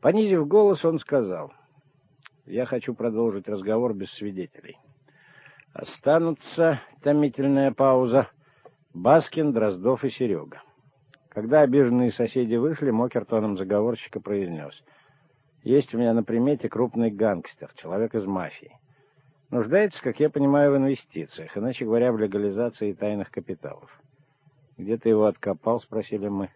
Понизив голос, он сказал, «Я хочу продолжить разговор без свидетелей. Останутся, томительная пауза, Баскин, Дроздов и Серега. Когда обиженные соседи вышли, Мокер тоном заговорщика произнес, «Есть у меня на примете крупный гангстер, человек из мафии. Нуждается, как я понимаю, в инвестициях, иначе говоря, в легализации тайных капиталов. «Где ты его откопал?» — спросили мы.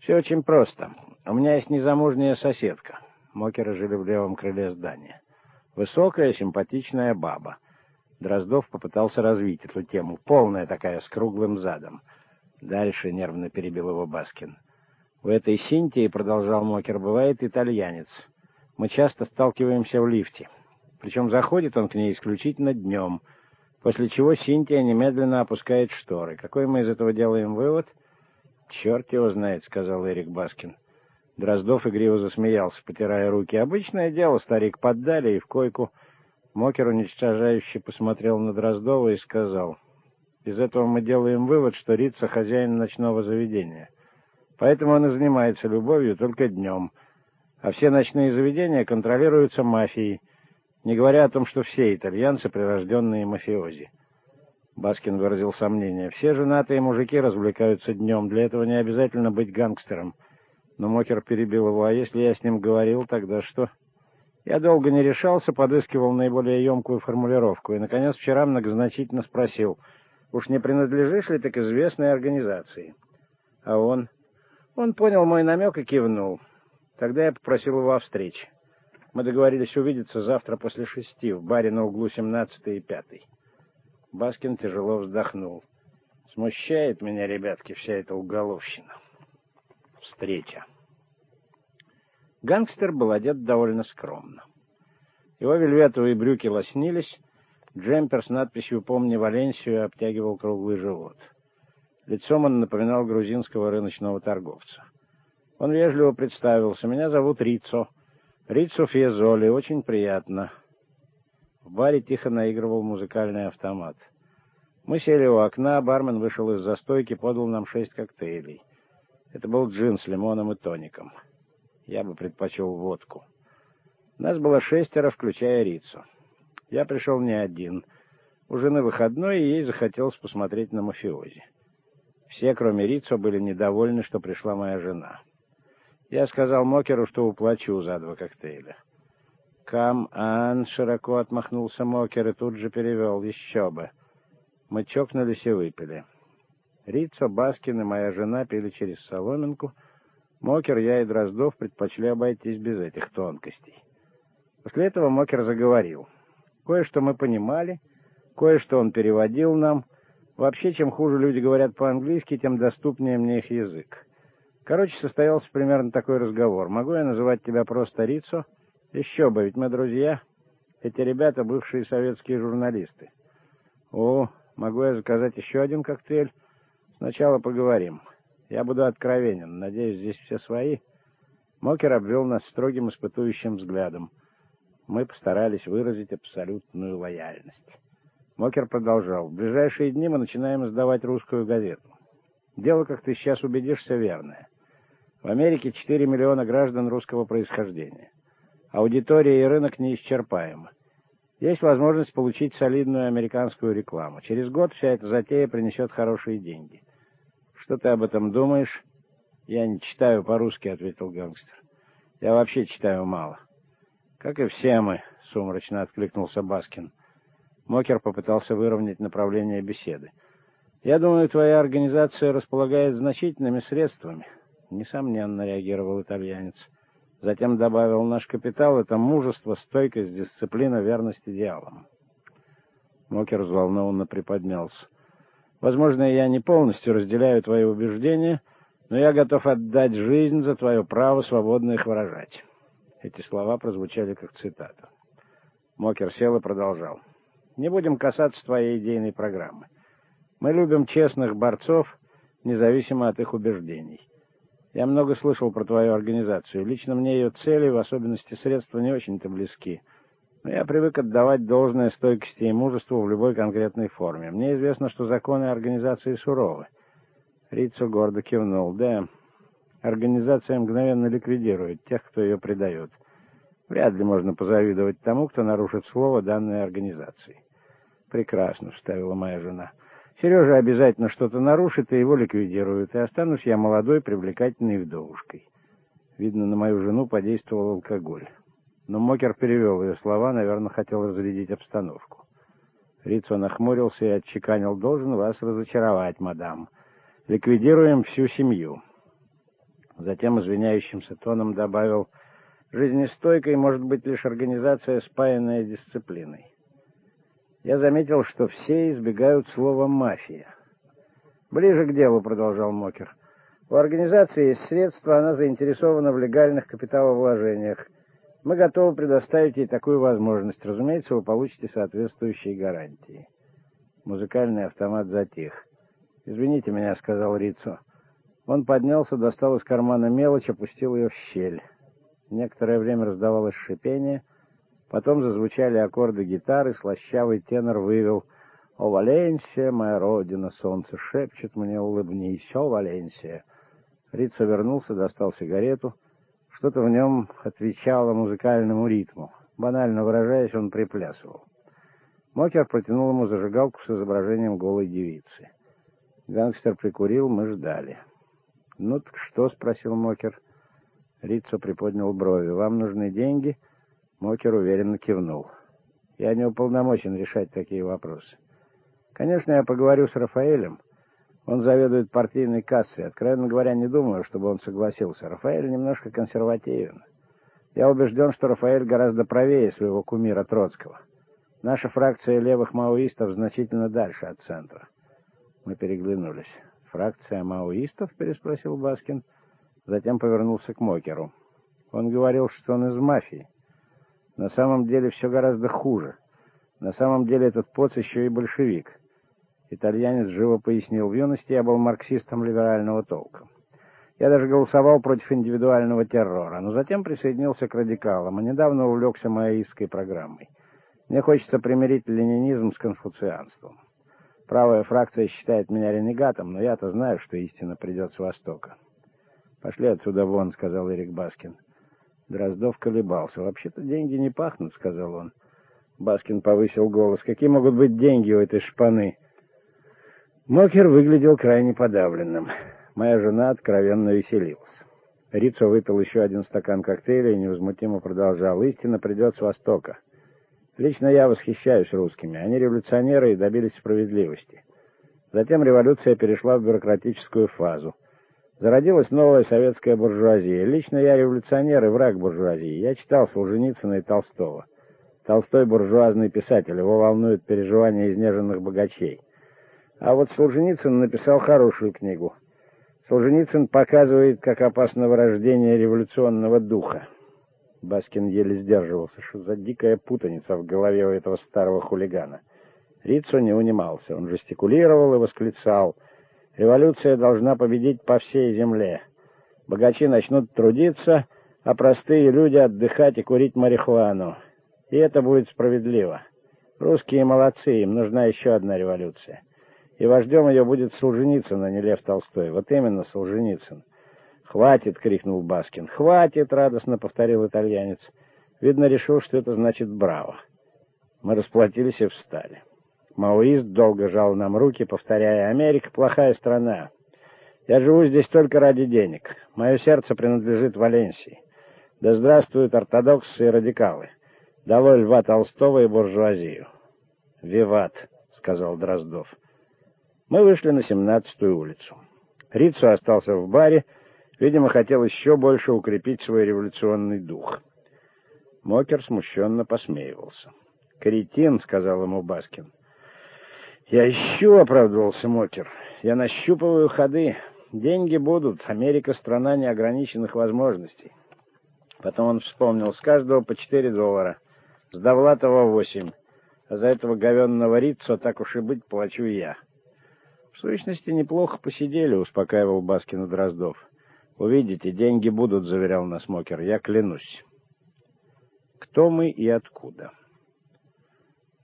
«Все очень просто. У меня есть незамужняя соседка». Мокеры жили в левом крыле здания. Высокая, симпатичная баба. Дроздов попытался развить эту тему. Полная такая, с круглым задом. Дальше нервно перебил его Баскин. У этой Синтии, продолжал Мокер, бывает итальянец. Мы часто сталкиваемся в лифте. Причем заходит он к ней исключительно днем, после чего Синтия немедленно опускает шторы. Какой мы из этого делаем вывод? «Черт его знает», — сказал Эрик Баскин. Дроздов игриво засмеялся, потирая руки. «Обычное дело, старик, поддали и в койку». Мокер уничтожающе посмотрел на Дроздова и сказал, «Из этого мы делаем вывод, что Рицо — хозяин ночного заведения. Поэтому он и занимается любовью только днем, а все ночные заведения контролируются мафией» не говоря о том, что все итальянцы — прирожденные мафиози. Баскин выразил сомнение. Все женатые мужики развлекаются днем, для этого не обязательно быть гангстером. Но Мокер перебил его, а если я с ним говорил, тогда что? Я долго не решался, подыскивал наиболее емкую формулировку, и, наконец, вчера многозначительно спросил, уж не принадлежишь ли ты к известной организации? А он... Он понял мой намек и кивнул. Тогда я попросил его о встрече. Мы договорились увидеться завтра после шести в баре на углу 17 и 5. Баскин тяжело вздохнул. Смущает меня, ребятки, вся эта уголовщина. Встреча. Гангстер был одет довольно скромно. Его вельветовые брюки лоснились, джемпер с надписью «Помни Валенсию» обтягивал круглый живот. Лицом он напоминал грузинского рыночного торговца. Он вежливо представился. «Меня зовут Рицо». Рицо Фьезоли, очень приятно. В баре тихо наигрывал музыкальный автомат. Мы сели у окна, бармен вышел из застойки, подал нам шесть коктейлей. Это был джин с лимоном и тоником. Я бы предпочел водку. Нас было шестеро, включая Рицу. Я пришел не один. У жены выходной, и ей захотелось посмотреть на мафиози. Все, кроме Рицу, были недовольны, что пришла моя жена. Я сказал Мокеру, что уплачу за два коктейля. «Come on!» — широко отмахнулся Мокер и тут же перевел. «Еще бы!» Мы чокнулись и выпили. Рицо, Баскин и моя жена пили через соломинку. Мокер, я и Дроздов предпочли обойтись без этих тонкостей. После этого Мокер заговорил. Кое-что мы понимали, кое-что он переводил нам. Вообще, чем хуже люди говорят по-английски, тем доступнее мне их язык. Короче, состоялся примерно такой разговор. Могу я называть тебя просто Рицо? Еще бы, ведь мы друзья. Эти ребята бывшие советские журналисты. О, могу я заказать еще один коктейль? Сначала поговорим. Я буду откровенен. Надеюсь, здесь все свои. Мокер обвел нас строгим испытующим взглядом. Мы постарались выразить абсолютную лояльность. Мокер продолжал. В ближайшие дни мы начинаем издавать русскую газету. Дело, как ты сейчас убедишься, верное. В Америке 4 миллиона граждан русского происхождения. Аудитория и рынок неисчерпаемы. Есть возможность получить солидную американскую рекламу. Через год вся эта затея принесет хорошие деньги. Что ты об этом думаешь? Я не читаю по-русски, ответил гангстер. Я вообще читаю мало. Как и все мы, сумрачно откликнулся Баскин. Мокер попытался выровнять направление беседы. Я думаю, твоя организация располагает значительными средствами. Несомненно, реагировал итальянец. Затем добавил, наш капитал — это мужество, стойкость, дисциплина, верность идеалам. Мокер взволнованно приподнялся. Возможно, я не полностью разделяю твои убеждения, но я готов отдать жизнь за твое право свободно их выражать. Эти слова прозвучали как цитата. Мокер сел и продолжал. Не будем касаться твоей идейной программы. Мы любим честных борцов, независимо от их убеждений. Я много слышал про твою организацию. Лично мне ее цели, в особенности средства, не очень-то близки. Но я привык отдавать должное стойкости и мужеству в любой конкретной форме. Мне известно, что законы организации суровы. Рицу гордо кивнул. Да, Организация мгновенно ликвидирует тех, кто ее предает. Вряд ли можно позавидовать тому, кто нарушит слово данной организации. Прекрасно, вставила моя жена. Сережа обязательно что-то нарушит, и его ликвидируют, и останусь я молодой, привлекательной вдовушкой. Видно, на мою жену подействовал алкоголь. Но Мокер перевел ее слова, наверное, хотел разрядить обстановку. Рицо нахмурился и отчеканил, должен вас разочаровать, мадам. Ликвидируем всю семью. Затем извиняющимся тоном добавил, жизнестойкой может быть лишь организация, спаянная дисциплиной. Я заметил, что все избегают слова «мафия». «Ближе к делу», — продолжал Мокер. «У организации есть средства, она заинтересована в легальных капиталовложениях. Мы готовы предоставить ей такую возможность. Разумеется, вы получите соответствующие гарантии». Музыкальный автомат затих. «Извините меня», — сказал Рицо. Он поднялся, достал из кармана мелочь, опустил ее в щель. Некоторое время раздавалось шипение — Потом зазвучали аккорды гитары, слащавый тенор вывел «О, Валенсия, моя родина, солнце шепчет мне, улыбнись, о, Валенсия». Рица вернулся, достал сигарету. Что-то в нем отвечало музыкальному ритму. Банально выражаясь, он приплясывал. Мокер протянул ему зажигалку с изображением голой девицы. Гангстер прикурил, мы ждали. «Ну так что?» — спросил Мокер. Рицо приподнял брови. «Вам нужны деньги?» Мокер уверенно кивнул. «Я не уполномочен решать такие вопросы. Конечно, я поговорю с Рафаэлем. Он заведует партийной кассой. Откровенно говоря, не думаю, чтобы он согласился. Рафаэль немножко консервативен. Я убежден, что Рафаэль гораздо правее своего кумира Троцкого. Наша фракция левых маоистов значительно дальше от центра. Мы переглянулись. «Фракция маоистов?» — переспросил Баскин. Затем повернулся к Мокеру. Он говорил, что он из мафии. На самом деле все гораздо хуже. На самом деле этот поц еще и большевик. Итальянец живо пояснил, в юности я был марксистом либерального толка. Я даже голосовал против индивидуального террора, но затем присоединился к радикалам, а недавно увлекся маоистской программой. Мне хочется примирить ленинизм с конфуцианством. Правая фракция считает меня ренегатом, но я-то знаю, что истина придет с Востока. «Пошли отсюда вон», — сказал Эрик Баскин. Дроздов колебался. «Вообще-то деньги не пахнут», — сказал он. Баскин повысил голос. «Какие могут быть деньги у этой шпаны?» Мокер выглядел крайне подавленным. Моя жена откровенно веселилась. Рицо выпил еще один стакан коктейля и невозмутимо продолжал. «Истина придет с Востока. Лично я восхищаюсь русскими. Они революционеры и добились справедливости. Затем революция перешла в бюрократическую фазу. Зародилась новая советская буржуазия. Лично я революционер и враг буржуазии. Я читал Солженицына и Толстого. Толстой буржуазный писатель, его волнуют переживания изнеженных богачей. А вот Солженицын написал хорошую книгу. Солженицын показывает, как опасно вырождение революционного духа. Баскин еле сдерживался, что за дикая путаница в голове у этого старого хулигана. Рицо не унимался. Он жестикулировал и восклицал — Революция должна победить по всей земле. Богачи начнут трудиться, а простые люди отдыхать и курить марихуану. И это будет справедливо. Русские молодцы, им нужна еще одна революция. И вождем ее будет Солженицын, а не Лев Толстой. Вот именно Солженицын. «Хватит!» — крикнул Баскин. «Хватит!» — радостно повторил итальянец. Видно, решил, что это значит «браво». Мы расплатились и встали. Маоист долго жал нам руки, повторяя, «Америка — плохая страна. Я живу здесь только ради денег. Мое сердце принадлежит Валенсии. Да здравствуют ортодоксы и радикалы. Долой Льва Толстого и буржуазию». «Виват», — сказал Дроздов. Мы вышли на семнадцатую улицу. Рицо остался в баре, видимо, хотел еще больше укрепить свой революционный дух. Мокер смущенно посмеивался. «Кретин», — сказал ему Баскин. «Я ищу», — оправдывался Мокер. «Я нащупываю ходы. Деньги будут. Америка — страна неограниченных возможностей». Потом он вспомнил, с каждого по четыре доллара. С Довлатова восемь. А за этого говенного Рицо, так уж и быть, плачу я. В сущности, неплохо посидели, успокаивал Баскина Дроздов. Увидите, деньги будут, заверял нас Мокер, я клянусь. Кто мы и откуда?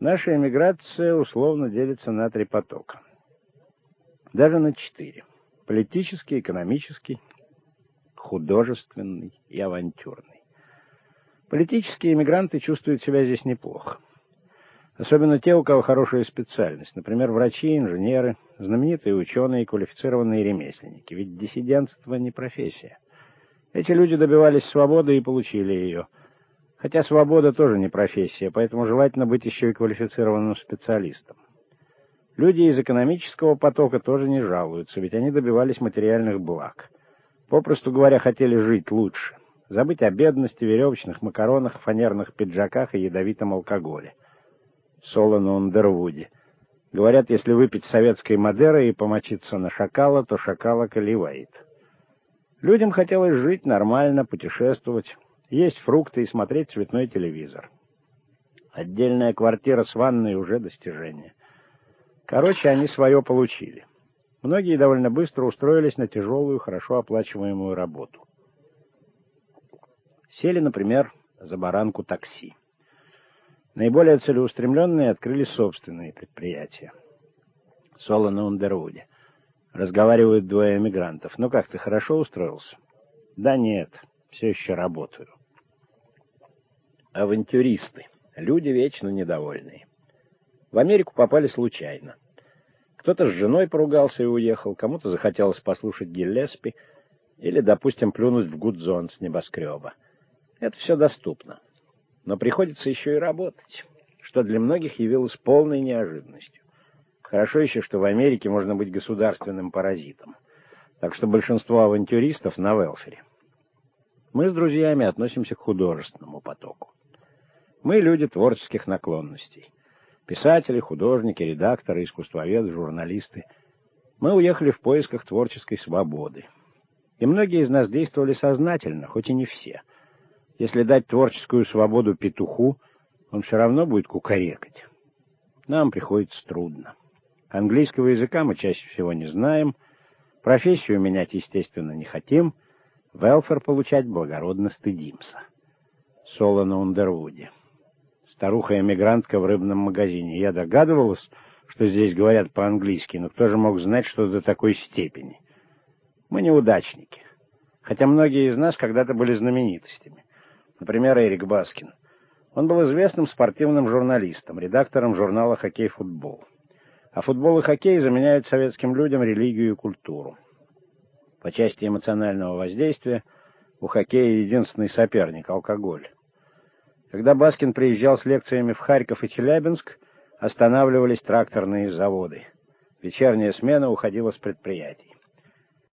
Наша эмиграция условно делится на три потока. Даже на четыре. Политический, экономический художественный и авантюрный. Политические иммигранты чувствуют себя здесь неплохо. Особенно те, у кого хорошая специальность, например, врачи, инженеры, знаменитые ученые и квалифицированные ремесленники. Ведь диссидентство не профессия. Эти люди добивались свободы и получили ее. Хотя свобода тоже не профессия, поэтому желательно быть еще и квалифицированным специалистом. Люди из экономического потока тоже не жалуются, ведь они добивались материальных благ. Попросту говоря, хотели жить лучше. Забыть о бедности, веревочных макаронах, фанерных пиджаках и ядовитом алкоголе. Соло на Ундервуде. Говорят, если выпить советской Мадеры и помочиться на шакала, то шакала колевает. Людям хотелось жить нормально, путешествовать, есть фрукты и смотреть цветной телевизор. Отдельная квартира с ванной уже достижение. Короче, они свое получили. Многие довольно быстро устроились на тяжелую, хорошо оплачиваемую работу. Сели, например, за баранку такси. Наиболее целеустремленные открыли собственные предприятия. Соло на Ундервуде. Разговаривают двое эмигрантов. «Ну как, ты хорошо устроился?» «Да нет, все еще работаю». Авантюристы. Люди вечно недовольные. В Америку попали случайно. Кто-то с женой поругался и уехал, кому-то захотелось послушать Гиллеспи или, допустим, плюнуть в Гудзон с небоскреба. Это все доступно но приходится еще и работать, что для многих явилось полной неожиданностью. Хорошо еще, что в Америке можно быть государственным паразитом, так что большинство авантюристов на велфере. Мы с друзьями относимся к художественному потоку. Мы люди творческих наклонностей. Писатели, художники, редакторы, искусствоведы, журналисты. Мы уехали в поисках творческой свободы. И многие из нас действовали сознательно, хоть и не все — если дать творческую свободу петуху, он все равно будет кукарекать. Нам приходится трудно. Английского языка мы чаще всего не знаем, профессию менять, естественно, не хотим, велфер получать благородно стыдимся. Соло на Ундервуде. Старуха-эмигрантка в рыбном магазине. Я догадывалась, что здесь говорят по-английски, но кто же мог знать, что до такой степени? Мы неудачники, хотя многие из нас когда-то были знаменитостями. Например, Эрик Баскин. Он был известным спортивным журналистом, редактором журнала «Хоккей-футбол». А футбол и хоккей заменяют советским людям религию и культуру. По части эмоционального воздействия у хоккея единственный соперник — алкоголь. Когда Баскин приезжал с лекциями в Харьков и Челябинск, останавливались тракторные заводы. Вечерняя смена уходила с предприятий.